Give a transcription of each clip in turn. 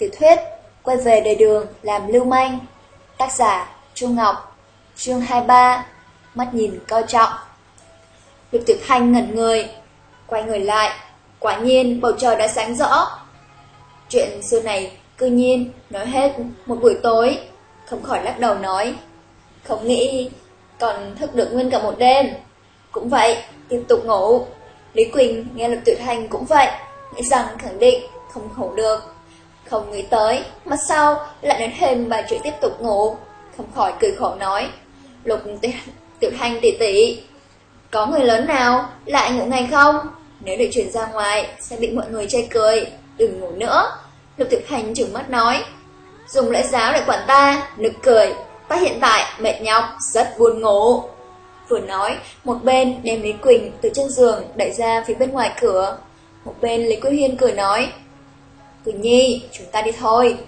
Tiểu thuyết Quay về đời đường làm lưu manh Tác giả Trung Ngọc Chương 23 Mắt nhìn coi trọng. Lục Tiểu Thanh ngẩn người Quay người lại Quả nhiên bầu trời đã sáng rõ. Chuyện xưa này cư nhiên nói hết một buổi tối Không khỏi lắc đầu nói Không nghĩ còn thức được nguyên cả một đêm. Cũng vậy, tiếp tục ngủ. Lý Quỳnh nghe Lục Tiểu Thanh cũng vậy Nghĩ rằng khẳng định không ngủ được. Không nghĩ tới Mà sau lại đến thêm bà chữ tiếp tục ngủ. Không khỏi cười khổ nói Lục Tiểu Thanh tỷ tỷ Có người lớn nào lại ngủ ngày không? Nếu để chuyển ra ngoài Sẽ bị mọi người chê cười Đừng ngủ nữa. Lục Tiểu Thanh trừng mắt nói Dùng lễ giáo để quản ta Nực cười Ta hiện tại mệt nhọc Rất buồn ngủ. Vừa nói, một bên đem Lý Quỳnh từ trên giường đẩy ra phía bên ngoài cửa. Một bên Lý Quý Hiên cười nói, Quỳnh Nhi, chúng ta đi thôi.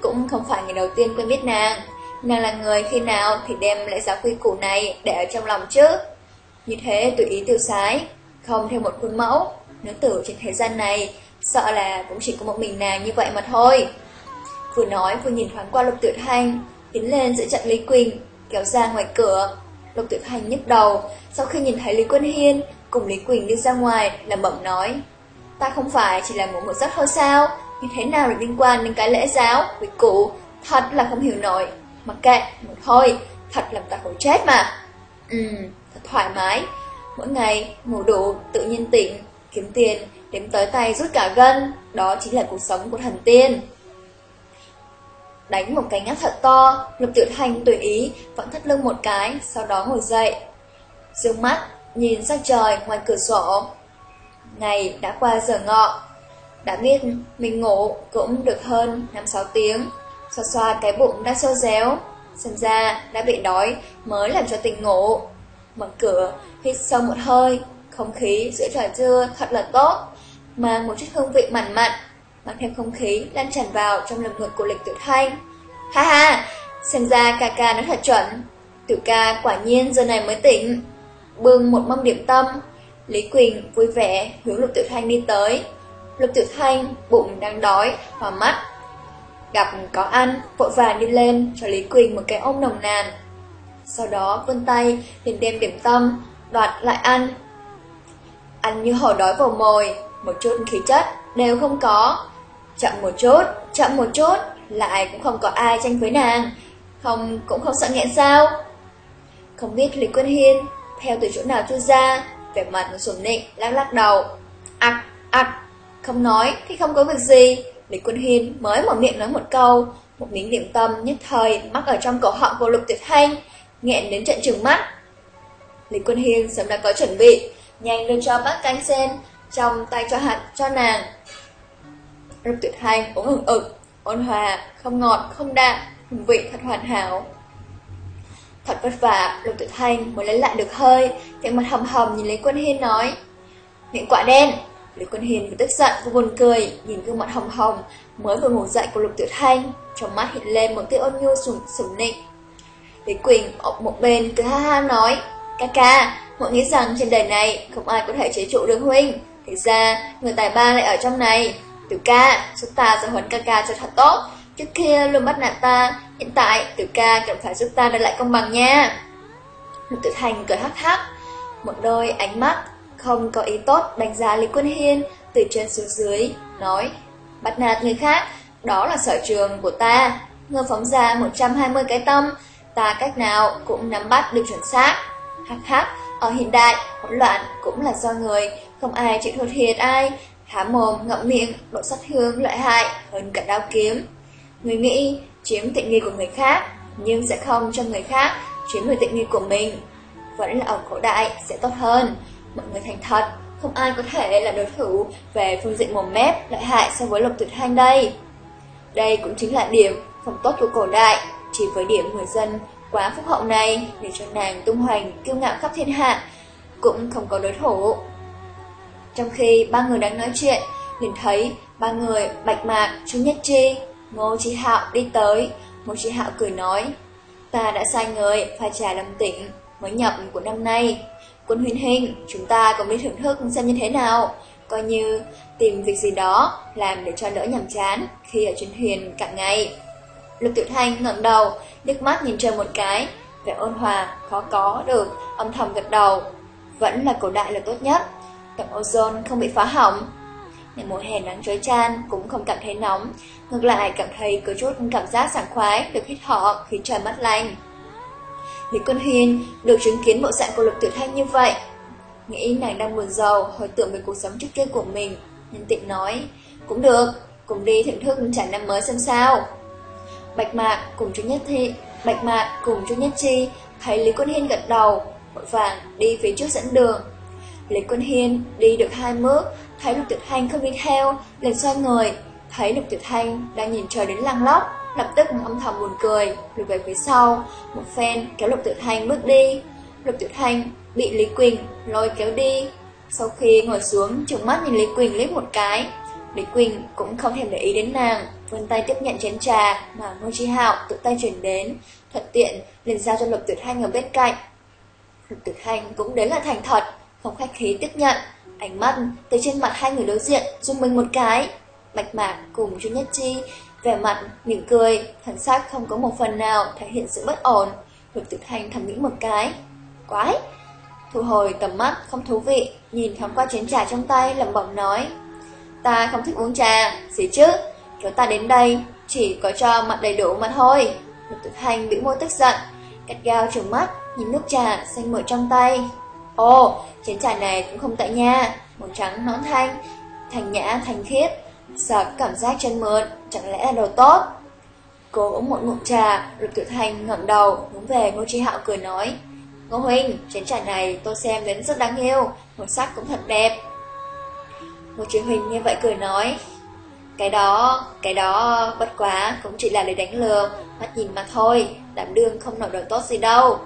Cũng không phải ngày đầu tiên quen biết nàng. Nàng là người khi nào thì đem lễ giáo quy củ này để ở trong lòng chứ. Như thế tùy ý tiêu sái, không theo một khuôn mẫu. Nữ tử trên thế gian này, sợ là cũng chỉ có một mình nàng như vậy mà thôi. Vừa nói vừa nhìn thoáng qua lục tự thanh, tiến lên giữa trận Lý Quỳnh, kéo ra ngoài cửa. Lục Tuyệt Hành nhức đầu, sau khi nhìn thấy Lý Quân Hiên cùng Lý Quỳnh đi ra ngoài, làm bẩm nói. Ta không phải chỉ là ngủ một giấc thôi sao, như thế nào lại liên quan đến cái lễ giáo, quy cụ, thật là không hiểu nổi. Mặc kệ, mà thôi, thật làm ta khổ chết mà. Ừm, thật thoải mái, mỗi ngày ngủ đủ, tự nhiên tỉnh, kiếm tiền, đếm tới tay rút cả gân, đó chính là cuộc sống của thần tiên đánh một cái ngáp thật to, Lục Tiểu Thanh tùy ý, vẫn thắt lưng một cái, sau đó ngồi dậy. Dương mắt, nhìn ra trời ngoài cửa sổ. Ngày đã qua giờ ngọ, đã biết mình ngủ cũng được hơn 5-6 tiếng, xoa xoa cái bụng đã sâu réo, xem ra đã bị đói mới làm cho tỉnh ngủ. Mở cửa, hít sâu một hơi, không khí giữa trời trưa thật là tốt, mang một chút hương vị mặn mặn mang theo không khí lan tràn vào trong lồng ngực của lịch tiểu thanh. Ha ha, xem ra ca ca nói thật chuẩn. Tiểu ca quả nhiên giờ này mới tỉnh. Bưng một mâm điểm tâm, Lý Quỳnh vui vẻ hướng lục tiểu thanh đi tới. Lục tiểu thanh bụng đang đói, hòa mắt. Gặp có ăn, vội vàng đi lên cho Lý Quỳnh một cái ôm nồng nàn. Sau đó vươn tay liền đem điểm tâm, đoạt lại ăn. Ăn như hổ đói vào mồi, một chút khí chất đều không có. Chậm một chút, chậm một chút, lại cũng không có ai tranh với nàng. Không, cũng không sợ nghẹn sao. Không biết Lý Quân Hiên theo từ chỗ nào chui ra, vẻ mặt sổm nịnh, lắc lắc đầu. Ác, ác, không nói thì không có việc gì. Lý Quân Hiên mới mở miệng nói một câu, một miếng điểm tâm nhất thời mắc ở trong cổ họng của Lục Tuyệt Thanh, nghẹn đến trận trừng mắt. Lý Quân Hiên sớm đã có chuẩn bị, nhanh đưa cho bác canh sen trong tay cho hạt cho nàng. Lục tuyệt hành uống ừng ực, ôn hòa, không ngọt, không đạm, hương vị thật hoàn hảo. Thật vất vả, Lục tuyệt hành mới lấy lại được hơi, cái mặt hầm hầm nhìn Lý Quân Hiên nói. Miệng quả đen. Lý Quân hiền vừa tức giận vừa buồn cười, nhìn gương mặt hồng hồng, mới vừa ngủ dậy của Lục tiểu Thanh, trong mắt hiện lên một tia ôn nhu sủng sủng nịnh. Lý Quỳnh ở một bên cứ ha ha nói, ca ca, mọi nghĩ rằng trên đời này không ai có thể chế trụ được huynh, thực ra người tài ba lại ở trong này, Tiểu ca, giúp ta sẽ huấn ca ca cho thật tốt. Trước kia luôn bắt nạt ta, hiện tại tiểu ca cần phải giúp ta đưa lại công bằng nha. Lục tiểu thành cười hắc hắc, một đôi ánh mắt không có ý tốt đánh giá Lý Quân Hiên từ trên xuống dưới, nói Bắt nạt người khác, đó là sở trường của ta. Ngơ phóng ra 120 cái tâm, ta cách nào cũng nắm bắt được chuẩn xác. Hắc hắc, ở hiện đại, hỗn loạn cũng là do người, không ai chịu thua thiệt ai, há mồm ngậm miệng, độ sát thương lợi hại hơn cả đao kiếm. Người nghĩ chiếm tiện nghi của người khác, nhưng sẽ không cho người khác chiếm người tiện nghi của mình. Vẫn là ở cổ đại sẽ tốt hơn. Mọi người thành thật, không ai có thể là đối thủ về phương diện mồm mép lợi hại so với Lục Tuyệt Thanh đây. Đây cũng chính là điểm không tốt của cổ đại, chỉ với điểm người dân quá phúc hậu này để cho nàng tung hoành kiêu ngạo khắp thiên hạ, cũng không có đối thủ. Trong khi ba người đang nói chuyện, nhìn thấy ba người Bạch Mạc, Chu Nhất Chi, Ngô Chi Hạo đi tới. Ngô Chi Hạo cười nói, ta đã sai người phải trả lâm tỉnh mới nhập của năm nay. Quân huyền hình, chúng ta cùng đi thưởng thức xem như thế nào. coi như tìm việc gì đó làm để cho đỡ nhàm chán khi ở trên thuyền cả ngày. Lục Tiểu Thanh ngẩng đầu, nước mắt nhìn trời một cái, vẻ ôn hòa, khó có được, âm thầm gật đầu. Vẫn là cổ đại là tốt nhất, tầng ozone không bị phá hỏng. Ngày mùa hè nắng trói chan cũng không cảm thấy nóng, ngược lại cảm thấy có chút cảm giác sảng khoái được hít thở khi trời mát lành. Lý Quân Hiên được chứng kiến bộ dạng của Lục Tiểu Thanh như vậy, nghĩ nàng đang buồn giàu, hồi tưởng về cuộc sống trước kia của mình, nhân tiện nói, cũng được, cùng đi thưởng thức trải năm mới xem sao. Bạch Mạc cùng chú Nhất Thị, Bạch Mạc cùng chú Nhất Chi thấy Lý Quân Hiên gật đầu, vội vàng đi phía trước dẫn đường. Lý Quân Hiên đi được hai bước, thấy Lục Tiểu Thanh không đi theo, liền xoay người, thấy Lục Tiểu Thanh đang nhìn trời đến lăng lóc, lập tức âm thầm buồn cười, lùi về phía sau, một phen kéo Lục Tiểu Thanh bước đi. Lục Tiểu Thanh bị Lý Quỳnh lôi kéo đi. Sau khi ngồi xuống, trừng mắt nhìn Lý Quỳnh liếc một cái. Lý Quỳnh cũng không thèm để ý đến nàng, vươn tay tiếp nhận chén trà mà Ngô Chi Hạo tự tay chuyển đến, thuận tiện liền giao cho Lục Tuyệt Thanh ở bên cạnh. Lục Tuyệt Thanh cũng đến là thành thật, không khách khí tiếp nhận, ánh mắt từ trên mặt hai người đối diện rung mình một cái. Bạch Mạc cùng Chu Nhất Chi vẻ mặt mỉm cười, thần sắc không có một phần nào thể hiện sự bất ổn. Lục Tuyệt Thanh thầm nghĩ một cái, quái, Thu hồi tầm mắt không thú vị, nhìn thoáng qua chén trà trong tay lẩm bẩm nói. Ta không thích uống trà, gì chứ, chúng ta đến đây chỉ có cho mặt đầy đủ mà thôi. Lục Tử Thanh bị môi tức giận, cắt gao trừng mắt, nhìn nước trà xanh mượt trong tay. Ồ, chén trà này cũng không tệ nha, màu trắng nón thanh, thành nhã thành khiết, sợ cảm giác chân mượn, chẳng lẽ là đồ tốt. Cô uống một ngụm trà, Lục Tiểu Thanh ngẩng đầu, hướng về Ngô Chi Hạo cười nói. Ngô Huynh, chén trà này tôi xem đến rất đáng yêu, màu sắc cũng thật đẹp. Ngô Chí Huynh nghe vậy cười nói, cái đó, cái đó bất quá cũng chỉ là để đánh lừa, mắt nhìn mà thôi, đảm đương không nổi đồ tốt gì đâu.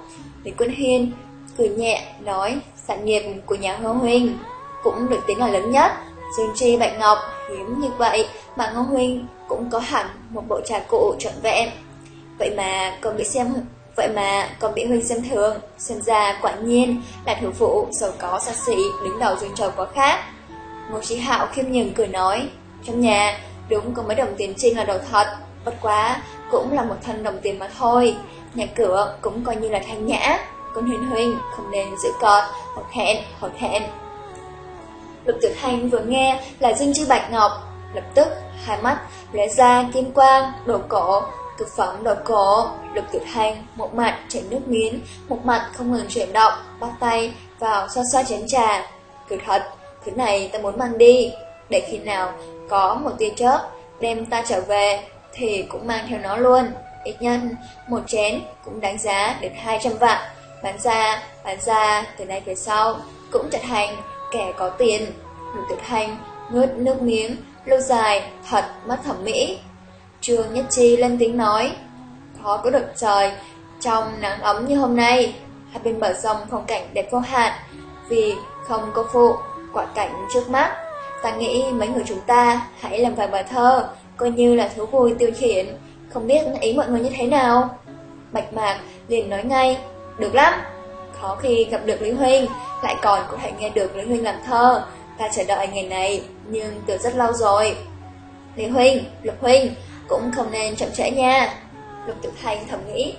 Lý Quân Hiên cười nhẹ, nói, sản nghiệp của nhà Ngô Huynh cũng được tính là lớn nhất. Dương Tri, Bạch Ngọc hiếm như vậy mà Ngô Huynh cũng có hẳn một bộ trà cụ trọn vẹn. Vậy mà còn bị xem Vậy mà còn bị Huynh xem thường, xem ra quả nhiên là thủ phụ giàu có xa xỉ đứng đầu dương Châu quá khác. Ngô Chí Hạo khiêm nhường cười nói, trong nhà đúng có mấy đồng tiền trinh là đồ thật, bất quá cũng là một thân đồng tiền mà thôi, nhà cửa cũng coi như là thanh nhã, con Huynh Huynh không nên giữ cọt, hột hẹn, hột hẹn. Lục Tiểu Thanh vừa nghe là Dương Chi Bạch Ngọc, lập tức hai mắt lóe ra kim quang, đồ cổ, Cực phẩm đồ cổ, lục tiểu thanh, một mặt chảy nước miến, một mặt không ngừng chuyển động, bắt tay vào xoa xoa chén trà. Cứ thật, thứ này ta muốn mang đi, để khi nào có một tia chớp đem ta trở về thì cũng mang theo nó luôn. Ít nhân, một chén cũng đáng giá đến 200 vạn. Bán ra, bán ra, từ nay về sau cũng trở thành kẻ có tiền. Lục tiểu thanh, ngớt nước miếng, lâu dài, thật, mất thẩm mỹ. Trương Nhất Chi lên tiếng nói, khó có được trời, trong nắng ấm như hôm nay, hai bên bờ sông phong cảnh đẹp vô hạn, vì không có phụ, quả cảnh trước mắt. Ta nghĩ mấy người chúng ta hãy làm vài bài thơ, coi như là thú vui tiêu khiển, không biết ý mọi người như thế nào. Bạch Mạc liền nói ngay, được lắm, có khi gặp được Lý Huynh, lại còn có thể nghe được Lý Huynh làm thơ, ta chờ đợi ngày này, nhưng từ rất lâu rồi. Lý Huynh, Lục Huynh, cũng không nên chậm trễ nha. Lục Tiểu Thanh thầm nghĩ,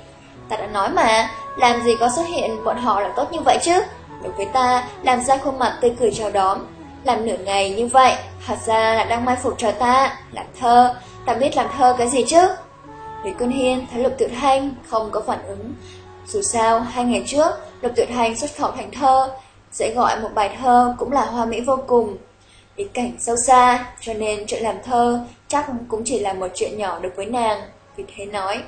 ta đã nói mà, làm gì có xuất hiện bọn họ là tốt như vậy chứ. Đối với ta, làm ra khuôn mặt tươi cười chào đón. Làm nửa ngày như vậy, thật ra là đang mai phục cho ta, làm thơ, ta biết làm thơ cái gì chứ. Lý Quân Hiên thấy Lục Tiểu Thanh không có phản ứng. Dù sao, hai ngày trước, Lục tuyệt hành xuất khẩu thành thơ, sẽ gọi một bài thơ cũng là hoa mỹ vô cùng. Ý cảnh sâu xa, cho nên chuyện làm thơ chắc cũng chỉ là một chuyện nhỏ được với nàng, vì thế nói.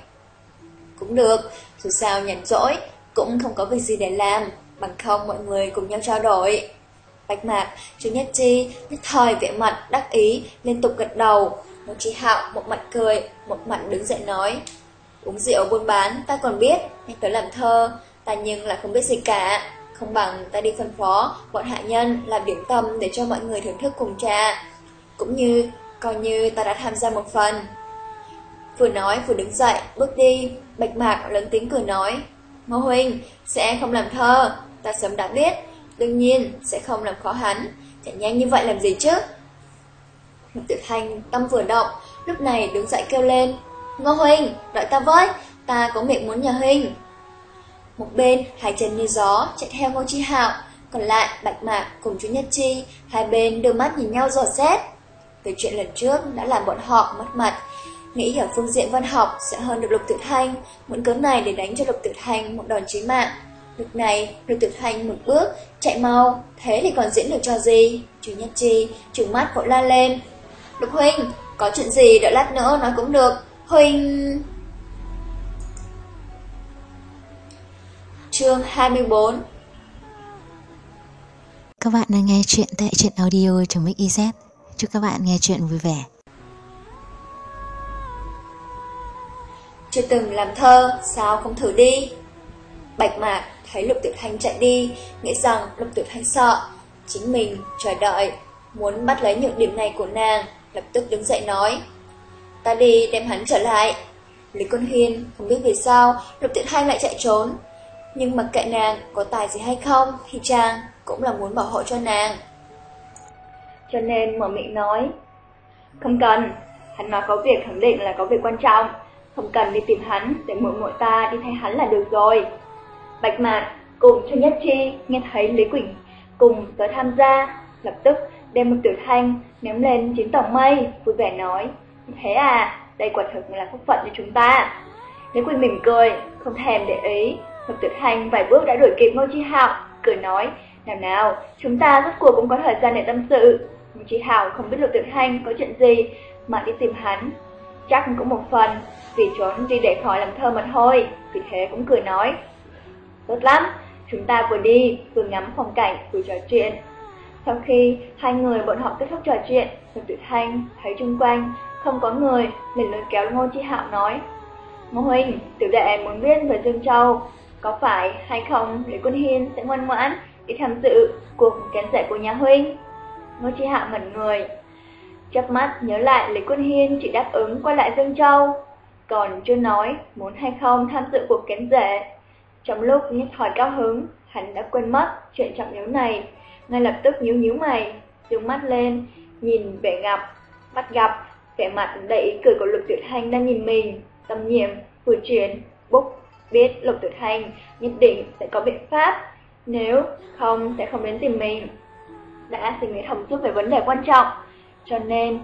Cũng được, dù sao nhàn rỗi, cũng không có việc gì để làm, bằng không mọi người cùng nhau trao đổi. Bạch mạc, chú Nhất Chi, nhất thời vẻ mặt đắc ý, liên tục gật đầu. Một chi hạo, một mặt cười, một mặt đứng dậy nói. Uống rượu buôn bán, ta còn biết, nhưng tới làm thơ, ta nhưng lại không biết gì cả. Không bằng ta đi phân phó bọn hạ nhân làm điểm tâm để cho mọi người thưởng thức cùng trà. Cũng như, coi như ta đã tham gia một phần. Vừa nói vừa đứng dậy, bước đi, bạch mạc lớn tiếng cười nói. Ngô Huynh, sẽ không làm thơ, ta sớm đã biết, đương nhiên sẽ không làm khó hắn. chạy nhanh như vậy làm gì chứ? Lục thành Thanh tâm vừa động, lúc này đứng dậy kêu lên. Ngô Huynh, đợi ta với, ta có miệng muốn nhà Huynh. Một bên, hai chân như gió, chạy theo Ngô Chi Hạo, còn lại Bạch Mạc cùng chú Nhất Chi, hai bên đưa mắt nhìn nhau dò xét. Về chuyện lần trước đã làm bọn họ mất mặt, nghĩ ở phương diện văn học sẽ hơn được Lục Tử Thanh, muốn cớ này để đánh cho Lục Tử Thanh một đòn chí mạng. Lúc này, Lục Tử Thanh một bước, chạy mau, thế thì còn diễn được cho gì? Chú Nhất Chi, trừng mắt vội la lên. Lục Huynh, có chuyện gì đợi lát nữa nói cũng được. Huynh... Chương 24 Các bạn đang nghe chuyện tại truyện audio trong Mix Chúc các bạn nghe chuyện vui vẻ. Chưa từng làm thơ, sao không thử đi? Bạch Mạc thấy Lục Tiểu Thanh chạy đi, nghĩ rằng Lục Tiểu Thanh sợ. Chính mình chờ đợi, muốn bắt lấy nhược điểm này của nàng, lập tức đứng dậy nói. Ta đi đem hắn trở lại. Lý Quân Hiên không biết vì sao Lục Tiện Thanh lại chạy trốn. Nhưng mặc kệ nàng có tài gì hay không thì chàng cũng là muốn bảo hộ cho nàng. Cho nên mở miệng nói. Không cần, hắn nói có việc khẳng định là có việc quan trọng. Không cần đi tìm hắn để muội muội ta đi thay hắn là được rồi. Bạch Mạc cùng cho Nhất Chi nghe thấy Lý Quỳnh cùng tới tham gia, lập tức đem một tiểu thanh ném lên chín tầng mây, vui vẻ nói. Thế à, đây quả thực là phúc phận cho chúng ta. Lý Quỳnh mỉm cười, không thèm để ý. Lục tuyệt Thanh vài bước đã đuổi kịp Ngô Chi Hạo, cười nói, nào nào, chúng ta rốt cuộc cũng có thời gian để tâm sự. Ngô Chi Hạo không biết Lục tuyệt Thanh có chuyện gì mà đi tìm hắn. Chắc cũng một phần vì trốn đi để khỏi làm thơ mà thôi, vì thế cũng cười nói. Tốt lắm, chúng ta vừa đi, vừa ngắm phong cảnh, vừa trò chuyện. Sau khi hai người bọn họ kết thúc trò chuyện, Lục tuyệt Thanh thấy chung quanh không có người, liền lôi kéo Ngô Chi Hạo nói. Ngô Huynh, tiểu đệ muốn biết về Dương Châu, có phải hay không Lý Quân Hiên sẽ ngoan ngoãn đi tham dự cuộc kén dạy của nhà Huynh? Ngô Chi Hạo mẩn người, chớp mắt nhớ lại Lý Quân Hiên chỉ đáp ứng quay lại Dương Châu, còn chưa nói muốn hay không tham dự cuộc kén rể. Trong lúc nhất thời cao hứng, hắn đã quên mất chuyện trọng yếu này, ngay lập tức nhíu nhíu mày, dùng mắt lên, nhìn vẻ gặp, bắt gặp, vẻ mặt đầy ý cười của Lục Tuyệt Hành đang nhìn mình, tâm nhiệm, vừa chuyển, búc, biết Lục Tuyệt Hành nhất định sẽ có biện pháp, nếu không sẽ không đến tìm mình. Đã suy nghĩ thông suốt về vấn đề quan trọng, cho nên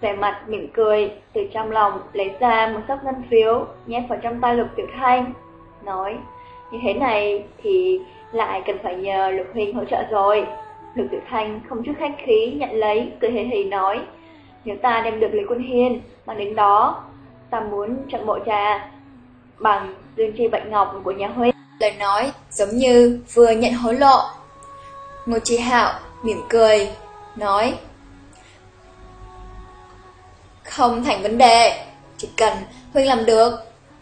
vẻ mặt mỉm cười, từ trong lòng lấy ra một sắp ngân phiếu, nhét vào trong tay Lục Tuyệt Hành nói, như thế này thì lại cần phải nhờ Lục Huynh hỗ trợ rồi. Lục Tuyệt Hành không chút khách khí nhận lấy, cười hề hề nói, nếu ta đem được Lý Quân Hiên, mang đến đó, ta muốn chọn bộ trà bằng dương chi bạch ngọc của nhà Huynh. Lời nói giống như vừa nhận hối lộ. Ngô Chi Hạo mỉm cười, nói, không thành vấn đề, chỉ cần Huynh làm được,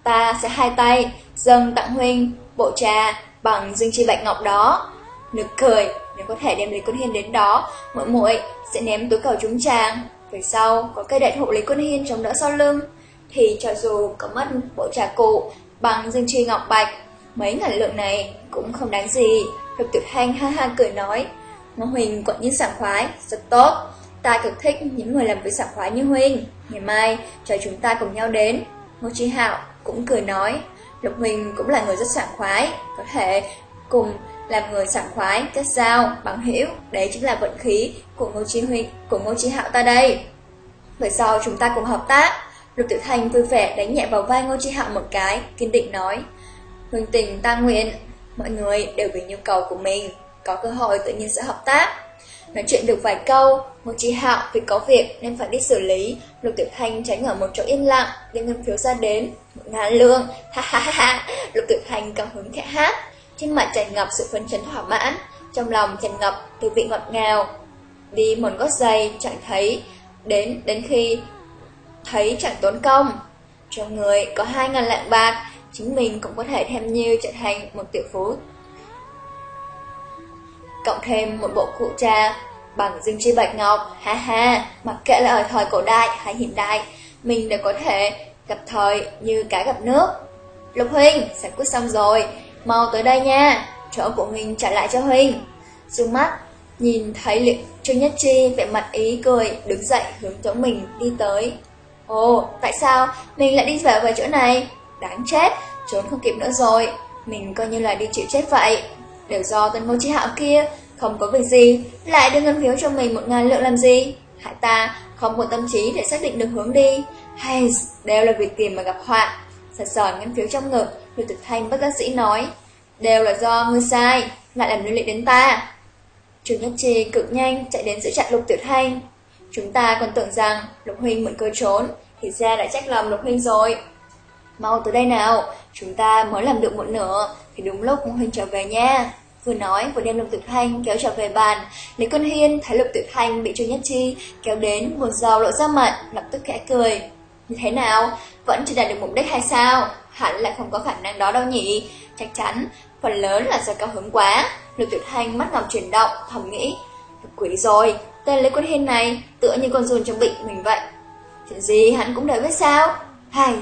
ta sẽ hai tay dâng tặng Huynh bộ trà bằng dương chi bạch ngọc đó. Nực cười, nếu có thể đem Lý Quân Hiên đến đó, muội muội sẽ ném túi cầu trúng chàng. Về sau, có cây đại thụ Lý Quân Hiên chống đỡ sau lưng, thì cho dù có mất bộ trà cụ bằng dương truy ngọc bạch, mấy ngàn lượng này cũng không đáng gì. Lục Tuyệt Thanh ha ha cười nói, Ngô Huỳnh quận như sảng khoái, rất tốt. Ta cực thích những người làm việc sảng khoái như Huỳnh. Ngày mai, cho chúng ta cùng nhau đến. Ngô trí Hạo cũng cười nói, Lục Huỳnh cũng là người rất sảng khoái, có thể cùng làm người sảng khoái, kết giao, bằng hữu, đấy chính là vận khí của Ngô Chi Huỳnh, của Ngô Chi Hạo ta đây. Về sau chúng ta cùng hợp tác. Lục Tiểu thành vui vẻ đánh nhẹ vào vai Ngô Chi Hạo một cái, kiên định nói: "Huỳnh tình ta nguyện, mọi người đều vì nhu cầu của mình, có cơ hội tự nhiên sẽ hợp tác." Nói chuyện được vài câu, Ngô Chi Hạo vì có việc nên phải đi xử lý, Lục Tiểu Thanh tránh ở một chỗ yên lặng, đem ngân phiếu ra đến, một ngàn lương, ha ha ha ha, Lục Tiểu Thanh cao hứng khẽ hát, trên mặt tràn ngập sự phấn chấn thỏa mãn, trong lòng tràn ngập từ vị ngọt ngào. Đi một gót giày chẳng thấy, đến đến khi thấy chẳng tốn công. Trong người có hai ngàn lạng bạc, chính mình cũng có thể thêm như trở thành một tiểu phú. Cộng thêm một bộ cụ trà bằng dương chi bạch ngọc, ha ha, mặc kệ là ở thời cổ đại hay hiện đại, mình đều có thể gặp thời như cá gặp nước. Lục Huynh, giải quyết xong rồi, mau tới đây nha, chỗ của mình trả lại cho Huynh. Dương mắt, Nhìn thấy liệu Trương Nhất Chi vẻ mặt ý cười, đứng dậy hướng chỗ Mình đi tới. Ồ, tại sao mình lại đi vào về chỗ này? Đáng chết, trốn không kịp nữa rồi. Mình coi như là đi chịu chết vậy. Đều do tên ngô chi hạo kia, không có việc gì, lại đưa ngân phiếu cho mình một ngàn lượng làm gì? Hại ta không có tâm trí để xác định được hướng đi. Hay, đều là việc tìm mà gặp họa thật sờ ngân phiếu trong ngực, Lưu Tử Thanh bất đắc sĩ nói. Đều là do ngươi sai, lại làm liên lụy đến ta. Trương Nhất Chi cực nhanh chạy đến giữ chặn Lục Tử Thanh. Chúng ta còn tưởng rằng Lục Huynh mượn cơ trốn, thì ra đã trách lầm Lục Huynh rồi. Mau tới đây nào, chúng ta mới làm được một nửa, thì đúng lúc Huynh trở về nha. Vừa nói vừa đem Lục Tử Thanh kéo trở về bàn, Lý Quân Hiên thấy Lục Tử Thanh bị Trương Nhất Chi kéo đến buồn rầu lộ ra mặt, lập tức khẽ cười. Như thế nào, vẫn chưa đạt được mục đích hay sao? Hẳn lại không có khả năng đó đâu nhỉ, chắc chắn, phần lớn là do cao hứng quá. Lục tuyệt Thanh mắt ngọc chuyển động, thầm nghĩ, quỷ rồi, tên Lý Quân Hiên này tựa như con run trong bị mình vậy. Chuyện gì hắn cũng đều biết sao? Hay,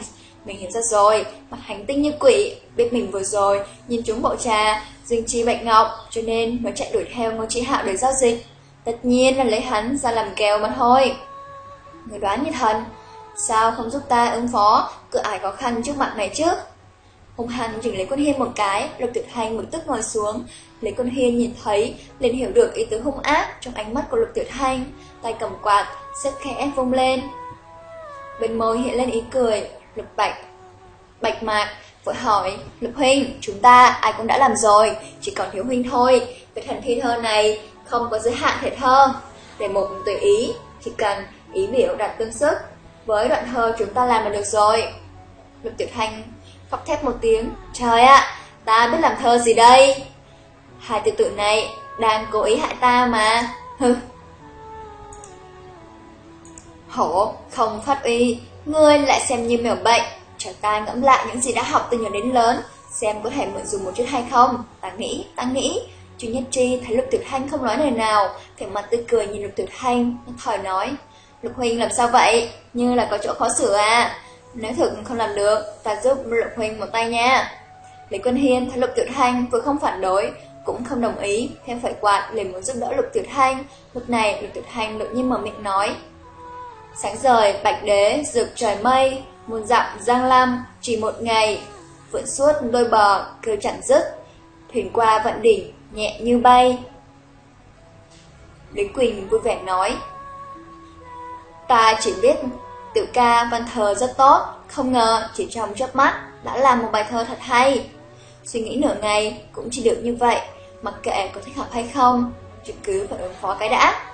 mình hiểu ra rồi, mặt hành tinh như quỷ, biết mình vừa rồi, nhìn chúng bộ trà, duyên chi bạch ngọc, cho nên mới chạy đuổi theo ngô trí hạo để giao dịch. Tất nhiên là lấy hắn ra làm kèo mà thôi. Người đoán như thần, sao không giúp ta ứng phó, cửa ải khó khăn trước mặt này chứ? Hùng hăng chỉnh lấy Quân Hiên một cái, Lục Tuyệt Hành một tức ngồi xuống. Lấy Quân Hiên nhìn thấy, liền hiểu được ý tứ hung ác trong ánh mắt của Lục Tuyệt Hành, tay cầm quạt, xếp khẽ vung lên. Bên môi hiện lên ý cười, Lục Bạch. Bạch Mạc vội hỏi, Lục Huynh, chúng ta ai cũng đã làm rồi, chỉ còn thiếu Huynh thôi. Về thần thi thơ này không có giới hạn thể thơ. Để một tùy ý, chỉ cần ý biểu đặt tương sức. Với đoạn thơ chúng ta làm là được rồi. Lục Tiểu Thanh khóc thét một tiếng. Trời ạ, ta biết làm thơ gì đây? Hai tự tử này đang cố ý hại ta mà. Hừ. Hổ, không phát uy, ngươi lại xem như mèo bệnh. Cho ta ngẫm lại những gì đã học từ nhỏ đến lớn, xem có thể mượn dùng một chút hay không. Ta nghĩ, ta nghĩ. Chú Nhất Tri thấy Lục Tiểu Thanh không nói lời nào, thì mặt tươi cười nhìn Lục Tiểu Thanh, thòi nói. Lục Huynh làm sao vậy? Như là có chỗ khó xử à? Nếu thực không làm được, ta giúp Lục Huynh một tay nha. Lý Quân Hiên thấy Lục Tiểu Thanh vừa không phản đối, cũng không đồng ý, thêm phải quạt liền muốn giúp đỡ Lục Tiểu Thanh. Lúc này Lục Tiểu Thanh đột nhiên mở miệng nói. Sáng rời, bạch đế, rực trời mây, muôn dặm giang lam, chỉ một ngày, vượn suốt đôi bờ, kêu chẳng dứt, thuyền qua vận đỉnh, nhẹ như bay. Lý Quỳnh vui vẻ nói, Ta chỉ biết Tiểu ca văn thơ rất tốt, không ngờ chỉ trong chớp mắt đã làm một bài thơ thật hay. Suy nghĩ nửa ngày cũng chỉ được như vậy, mặc kệ có thích hợp hay không, chỉ cứ phải ứng phó cái đã.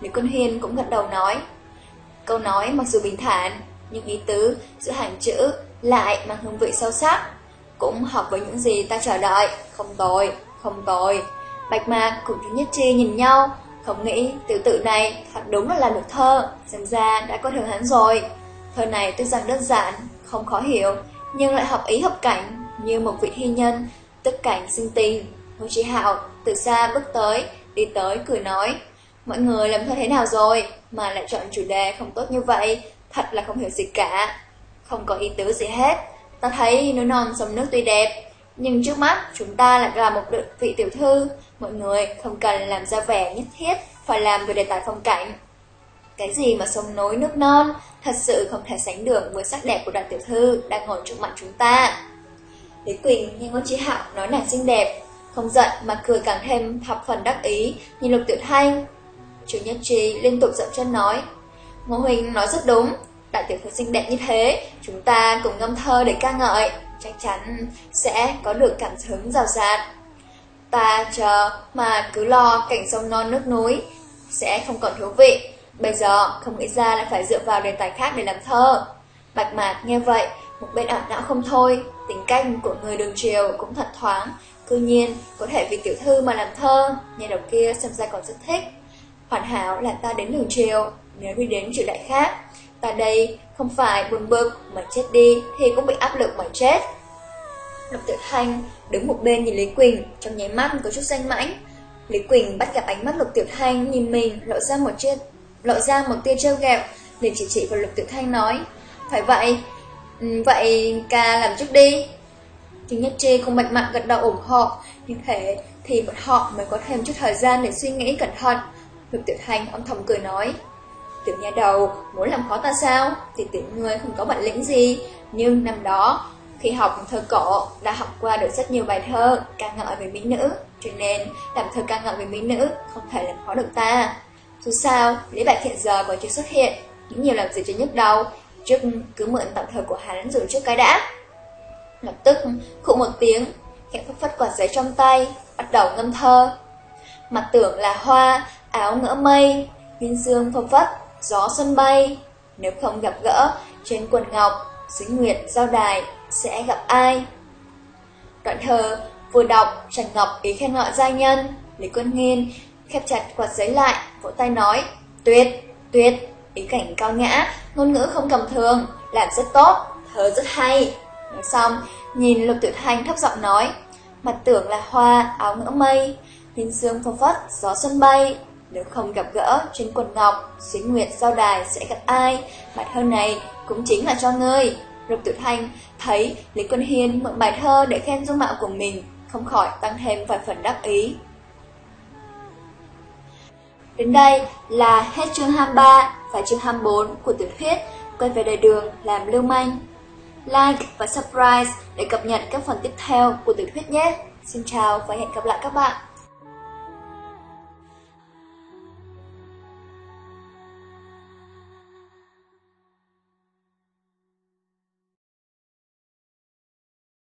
Lý Quân Hiên cũng gật đầu nói. Câu nói mặc dù bình thản, nhưng ý tứ giữa hàng chữ lại mang hương vị sâu sắc, cũng hợp với những gì ta chờ đợi, không tồi, không tồi. Bạch Mạc cùng chú Nhất Chi nhìn nhau, không nghĩ tiểu tự này thật đúng là là được thơ, xem ra đã có thường hắn rồi. Thơ này tuy rằng đơn giản, không khó hiểu, nhưng lại hợp ý hợp cảnh, như một vị thi nhân, tức cảnh sinh tình. Ngô Chí Hạo từ xa bước tới, đi tới cười nói, mọi người làm thơ thế nào rồi, mà lại chọn chủ đề không tốt như vậy, thật là không hiểu gì cả. Không có ý tứ gì hết, ta thấy núi non sông nước tuy đẹp, nhưng trước mắt chúng ta lại là một vị tiểu thư, mọi người không cần làm ra vẻ nhất thiết phải làm về đề tài phong cảnh. Cái gì mà sông nối nước non, thật sự không thể sánh được với sắc đẹp của đoàn tiểu thư đang ngồi trước mặt chúng ta. Lý Quỳnh nghe ngôn Chí Hạo nói nàng xinh đẹp, không giận mà cười càng thêm thập phần đắc ý, nhìn Lục Tiểu Thanh. Chủ Nhất Trí liên tục dậm chân nói, Ngô Huỳnh nói rất đúng, đại tiểu thư xinh đẹp như thế, chúng ta cùng ngâm thơ để ca ngợi, chắc chắn sẽ có được cảm hứng rào rạt. Ta chờ mà cứ lo cảnh sông non nước núi, sẽ không còn thú vị. Bây giờ không nghĩ ra lại phải dựa vào đề tài khác để làm thơ. Bạch mạc nghe vậy, một bên ảo não không thôi, tính cách của người đường triều cũng thật thoáng. Cư nhiên, có thể vì tiểu thư mà làm thơ, nhà đầu kia xem ra còn rất thích. Hoàn hảo là ta đến đường triều, nếu đi đến triều đại khác, ta đây không phải buồn bực mà chết đi thì cũng bị áp lực mà chết. Lục Tiểu Thanh đứng một bên nhìn Lý Quỳnh, trong nháy mắt có chút danh mãnh. Lý Quỳnh bắt gặp ánh mắt Lục Tiểu Thanh nhìn mình lộ ra một chiếc lộ ra một tia trêu ghẹo, liền chỉ chỉ vào Lục Tiểu Thanh nói, "Phải vậy, ừ, vậy ca làm trước đi." Trình Nhất Chi không mạnh Mạn gật đầu ủng hộ, như thế thì bọn họ mới có thêm chút thời gian để suy nghĩ cẩn thận. Lục Tiểu Thanh âm thầm cười nói, Tiểu nhà đầu muốn làm khó ta sao? Thì tiểu ngươi không có bản lĩnh gì. Nhưng năm đó khi học thơ cổ đã học qua được rất nhiều bài thơ ca ngợi về mỹ nữ. Cho nên làm thơ ca ngợi về mỹ nữ không thể làm khó được ta. Dù sao, Lý Bạch hiện giờ còn chưa xuất hiện. Những nhiều làm gì cho nhức đầu. Trước cứ mượn tạm thơ của hắn dùng trước cái đã. Lập tức khụ một tiếng Khẽ phất phất quạt giấy trong tay Bắt đầu ngâm thơ. Mặt tưởng là hoa, áo ngỡ mây Viên dương phô phất gió xuân bay, nếu không gặp gỡ trên quần ngọc, xứ nguyệt giao đài sẽ gặp ai? Đoạn thơ vừa đọc Trần Ngọc ý khen ngợi gia nhân, Lý Quân Nghiên khép chặt quạt giấy lại, vỗ tay nói, tuyệt, tuyệt, ý cảnh cao nhã, ngôn ngữ không cầm thường, làm rất tốt, thơ rất hay. Nói xong, nhìn Lục Tiểu Thanh thấp giọng nói, mặt tưởng là hoa, áo ngỡ mây, Thiên sương phong phất, gió xuân bay, nếu không gặp gỡ trên quần ngọc, xuyến nguyệt giao đài sẽ gặp ai? Bài thơ này cũng chính là cho ngươi. Lục Tử Thanh thấy Lý Quân Hiên mượn bài thơ để khen dung mạo của mình, không khỏi tăng thêm vài phần đắc ý. Đến đây là hết chương 23 và chương 24 của tiểu thuyết Quay về đời đường làm lưu manh. Like và subscribe để cập nhật các phần tiếp theo của tiểu thuyết nhé. Xin chào và hẹn gặp lại các bạn.